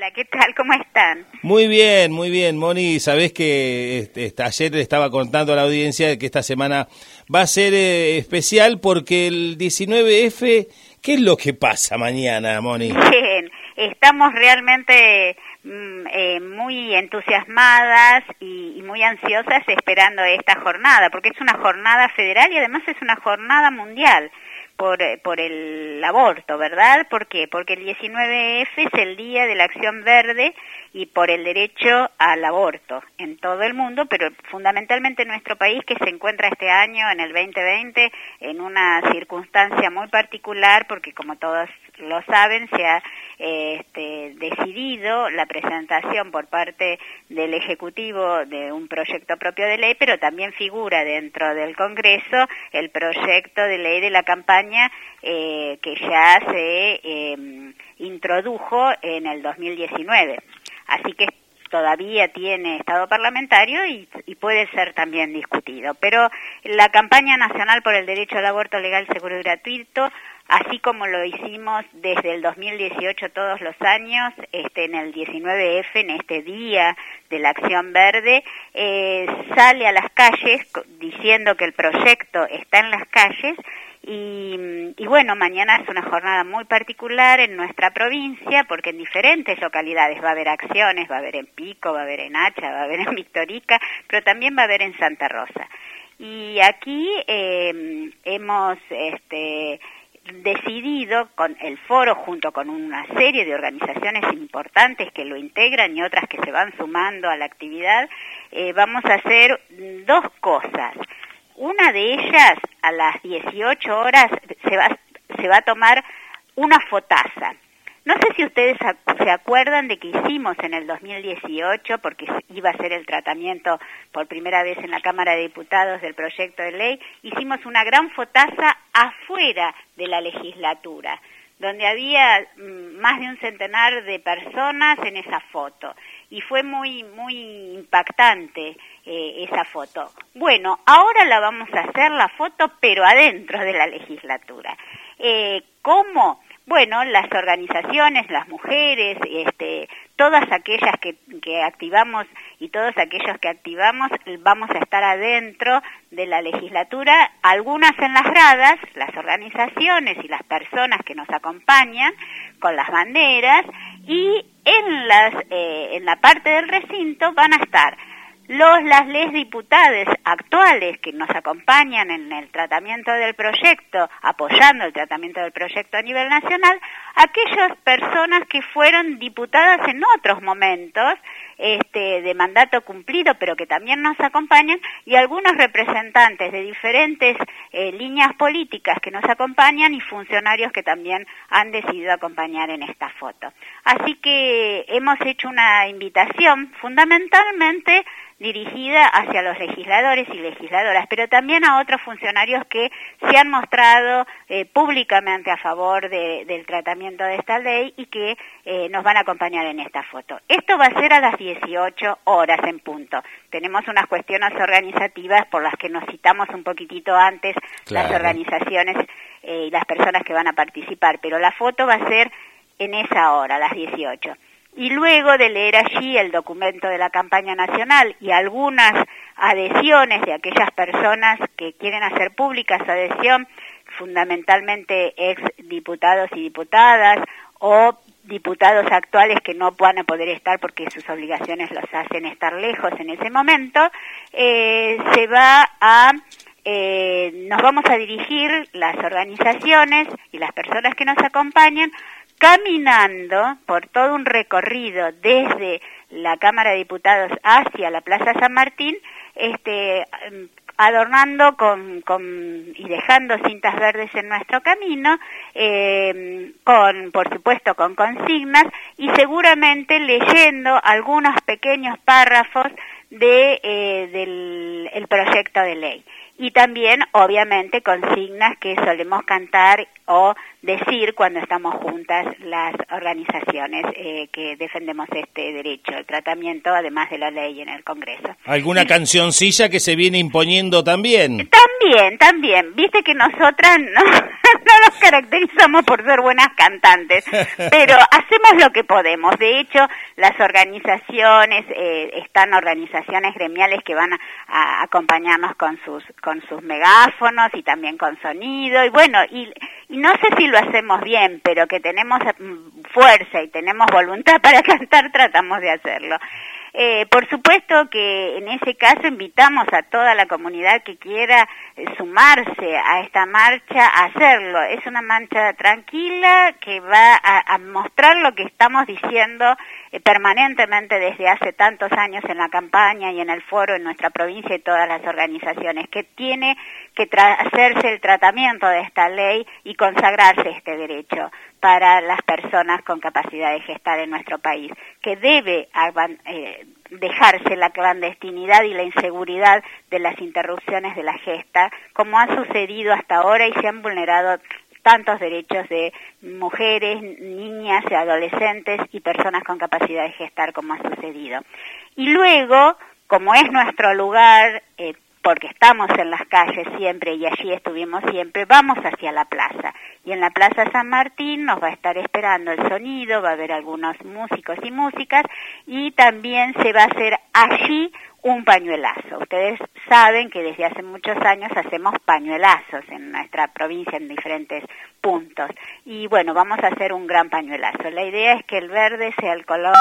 Hola, ¿qué tal? ¿Cómo están? Muy bien, muy bien, Moni. Sabés que este, ayer le estaba contando a la audiencia que esta semana va a ser eh, especial porque el 19F, ¿qué es lo que pasa mañana, Moni? Bien, estamos realmente mm, eh, muy entusiasmadas y, y, muy ansiosas esperando esta jornada, porque es una jornada federal y además es una jornada mundial por, eh, por el aborto, ¿verdad? ¿Por qué? Porque el 19F es el Día de la Acción Verde y por el derecho al aborto en todo el mundo, pero fundamentalmente en nuestro país que se encuentra este año, en el 2020, en una circunstancia muy particular, porque como todos lo saben, se ha este, decidido la presentación por parte del Ejecutivo de un proyecto propio de ley, pero también figura dentro del Congreso el proyecto de ley de la campaña eh, que ya se eh, introdujo en el 2019. Así que todavía tiene estado parlamentario y, puede ser también discutido. Pero la campaña nacional por el derecho al aborto legal, seguro y gratuito, así como lo hicimos desde el 2018 todos los años, este, en el 19F, en este día de la Acción Verde, eh, sale a las calles diciendo que el proyecto está en las calles y, bueno, mañana es una jornada muy particular en nuestra provincia porque en diferentes localidades va a haber acciones, va a haber en Pico, va a haber en Hacha, va a haber en Victorica, pero también va a haber en Santa Rosa. Y aquí eh, hemos este, decidido con el foro junto con una serie de organizaciones importantes que lo integran y otras que se van sumando a la actividad, eh, vamos a hacer dos cosas. Una de ellas, a las 18 horas, se va, se va a tomar una fotaza. No sé si ustedes se acuerdan de que hicimos en el 2018, porque iba a ser el tratamiento por primera vez en la Cámara de Diputados del proyecto de ley, hicimos una gran fotaza afuera de la legislatura, donde había mm, más de un centenar de personas en esa foto. Y fue muy, muy impactante eh, esa foto. Bueno, ahora la vamos a hacer la foto, pero adentro de la legislatura. Eh, ¿Cómo? Bueno, las organizaciones, las mujeres, este, todas aquellas que, activamos y todos aquellos que activamos, vamos a estar adentro de la legislatura, algunas en las gradas, las organizaciones y las personas que nos acompañan con las banderas, y en, eh, en la parte del recinto van a estar los las les diputadas actuales que nos acompañan en el tratamiento del proyecto, apoyando el tratamiento del proyecto a nivel nacional, aquellas personas que fueron diputadas en otros momentos este, de mandato cumplido, pero que también nos acompañan, y algunos representantes de diferentes eh, líneas políticas que nos acompañan y funcionarios que también han decidido acompañar en esta foto. Así que hemos hecho una invitación fundamentalmente dirigida hacia los legisladores y legisladoras, pero también a otros funcionarios que se han mostrado eh, públicamente a favor de, del tratamiento de esta ley y que eh, nos van a acompañar en esta foto. Esto va a ser a las 18 horas en punto. Tenemos unas cuestiones organizativas por las que nos citamos un poquitito antes claro. las organizaciones eh, y las personas que van a participar, pero la foto va a ser en esa hora, a las 18 y luego de leer allí el documento de la campaña nacional y algunas adhesiones de aquellas personas que quieren hacer pública su adhesión, fundamentalmente ex diputados y diputadas o diputados actuales que no van a poder estar porque sus obligaciones los hacen estar lejos en ese momento, eh, se va a eh, nos vamos a dirigir las organizaciones y las personas que nos acompañan caminando por todo un recorrido desde la Cámara de Diputados hacia la Plaza San Martín, este, adornando con, y dejando cintas verdes en nuestro camino, eh, con, por supuesto, con consignas y seguramente leyendo algunos pequeños párrafos eh, del el proyecto de ley y también obviamente consignas que solemos cantar o decir cuando estamos juntas las organizaciones eh, que defendemos este derecho, el tratamiento además de la ley en el Congreso. ¿Alguna cancioncilla que se viene imponiendo también? También, también. Viste que nosotras no, no nos caracterizamos por ser buenas cantantes, pero hacemos lo que podemos. De hecho, las organizaciones, eh, están organizaciones gremiales que van a, a acompañarnos con sus, con sus megáfonos y también con sonido. Y bueno, y y no sé si lo hacemos bien, pero que tenemos mm, fuerza y tenemos voluntad para cantar, tratamos de hacerlo. Eh, por supuesto que en ese caso invitamos a toda la comunidad que quiera eh, sumarse a esta marcha a hacerlo. Es una marcha tranquila que va a, mostrar lo que estamos diciendo eh, permanentemente desde hace tantos años en la campaña y en el foro en nuestra provincia y todas las organizaciones, que tiene que hacerse el tratamiento de esta ley y consagrarse este derecho para las personas con capacidad de gestar en nuestro país, que debe eh, dejarse la clandestinidad y la inseguridad de las interrupciones de la gesta, como ha sucedido hasta ahora y se han vulnerado tantos derechos de mujeres, niñas, adolescentes y personas con capacidad de gestar como ha sucedido. Y luego, como es nuestro lugar, eh, porque estamos en las calles siempre y allí estuvimos siempre, vamos hacia la plaza. Y en la Plaza San Martín nos va a estar esperando el sonido, va a haber algunos músicos y músicas y también se va a hacer allí un pañuelazo. Ustedes saben que desde hace muchos años hacemos pañuelazos en nuestra provincia en diferentes puntos. Y bueno, vamos a hacer un gran pañuelazo. La idea es que el verde sea el color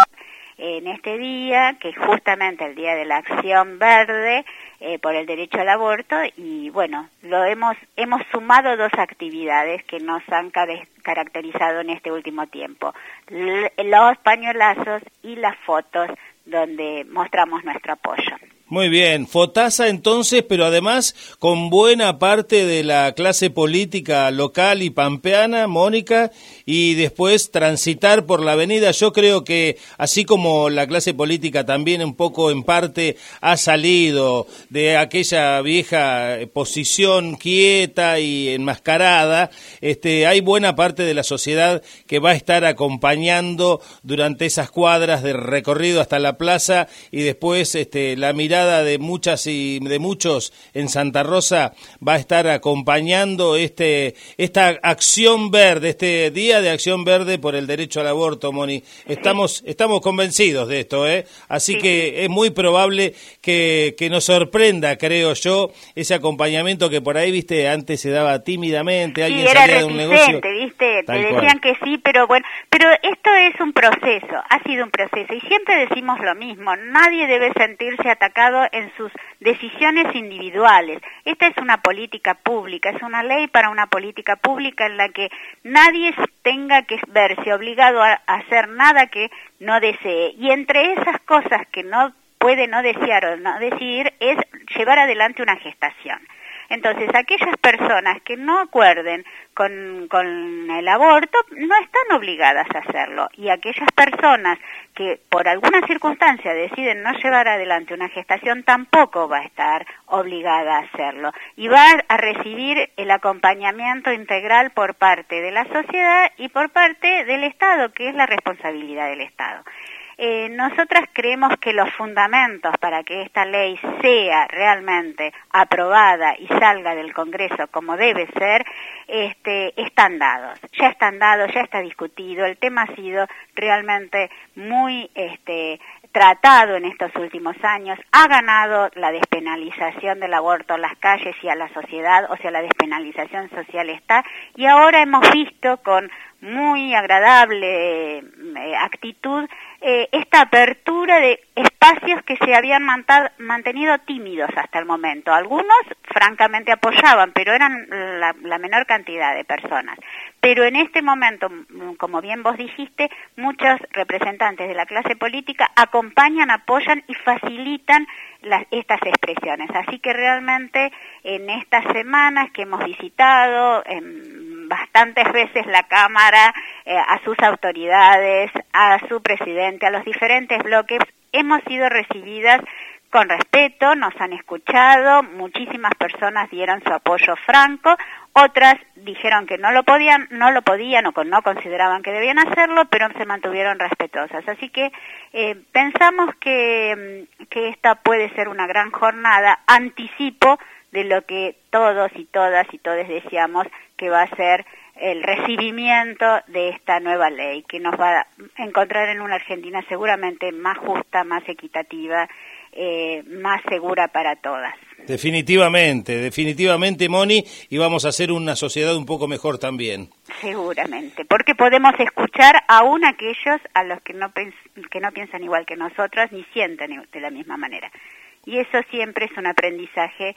en este día, que es justamente el Día de la Acción Verde eh, por el derecho al aborto, y bueno, lo hemos, hemos sumado dos actividades que nos han caracterizado en este último tiempo, los pañuelazos y las fotos donde mostramos nuestro apoyo. Muy bien, Fotasa entonces, pero además con buena parte de la clase política local y pampeana, Mónica, y después transitar por la avenida. Yo creo que así como la clase política también un poco en parte ha salido de aquella vieja posición quieta y enmascarada, este, hay buena parte de la sociedad que va a estar acompañando durante esas cuadras de recorrido hasta la plaza y después este, la mirada de muchas y de muchos en Santa Rosa va a estar acompañando este esta acción verde, este día de acción verde por el derecho al aborto, Moni. Estamos estamos convencidos de esto, ¿eh? Así que es muy probable que, que nos sorprenda, creo yo, ese acompañamiento que por ahí, viste, antes se daba tímidamente, alguien salía de un negocio. ¿viste? Te decían que sí, pero bueno, pero esto es un proceso, ha sido un proceso y siempre decimos lo mismo, nadie debe sentirse atacado en sus decisiones individuales. Esta es una política pública, es una ley para una política pública en la que nadie tenga que verse obligado a hacer nada que no desee. Y entre esas cosas que no puede no desear o no decidir es llevar adelante una gestación. Entonces, aquellas personas que no acuerden con, el aborto no están obligadas a hacerlo. Y aquellas personas que por alguna circunstancia deciden no llevar adelante una gestación tampoco va a estar obligada a hacerlo. Y va a recibir el acompañamiento integral por parte de la sociedad y por parte del Estado, que es la responsabilidad del Estado. Eh, nosotras creemos que los fundamentos para que esta ley sea realmente aprobada y salga del Congreso como debe ser, este, están dados. Ya están dados, ya está discutido. El tema ha sido realmente muy este, tratado en estos últimos años, ha ganado la despenalización del aborto en las calles y a la sociedad, o sea, la despenalización social está, y ahora hemos visto con muy agradable eh, actitud eh, esta apertura de espacios que se habían mantenido tímidos hasta el momento. Algunos francamente apoyaban, pero eran la, la, menor cantidad de personas. Pero en este momento, como bien vos dijiste, muchos representantes de la clase política acompañan, apoyan y facilitan las, estas expresiones. Así que realmente en estas semanas que hemos visitado, bastantes veces la Cámara, eh, a sus autoridades, a su presidente, a los diferentes bloques, hemos sido recibidas con respeto, nos han escuchado, muchísimas personas dieron su apoyo franco, otras dijeron que no lo podían, no lo podían o no consideraban que debían hacerlo, pero se mantuvieron respetuosas. Así que eh, pensamos que, mm, que esta puede ser una gran jornada, anticipo de lo que todos y todas y todos deseamos que va a ser el recibimiento de esta nueva ley, que nos va a encontrar en una Argentina seguramente más justa, más equitativa, eh, más segura para todas. Definitivamente, definitivamente, Moni, y vamos a hacer una sociedad un poco mejor también. Seguramente, porque podemos escuchar aún aquellos a los que no, que no piensan igual que nosotros ni sienten de la misma manera. Y eso siempre es un aprendizaje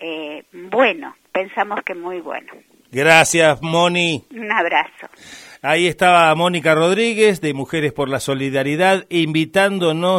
eh, bueno, pensamos que muy bueno. Gracias, Moni. Un abrazo. Ahí estaba Mónica Rodríguez de Mujeres por la Solidaridad invitándonos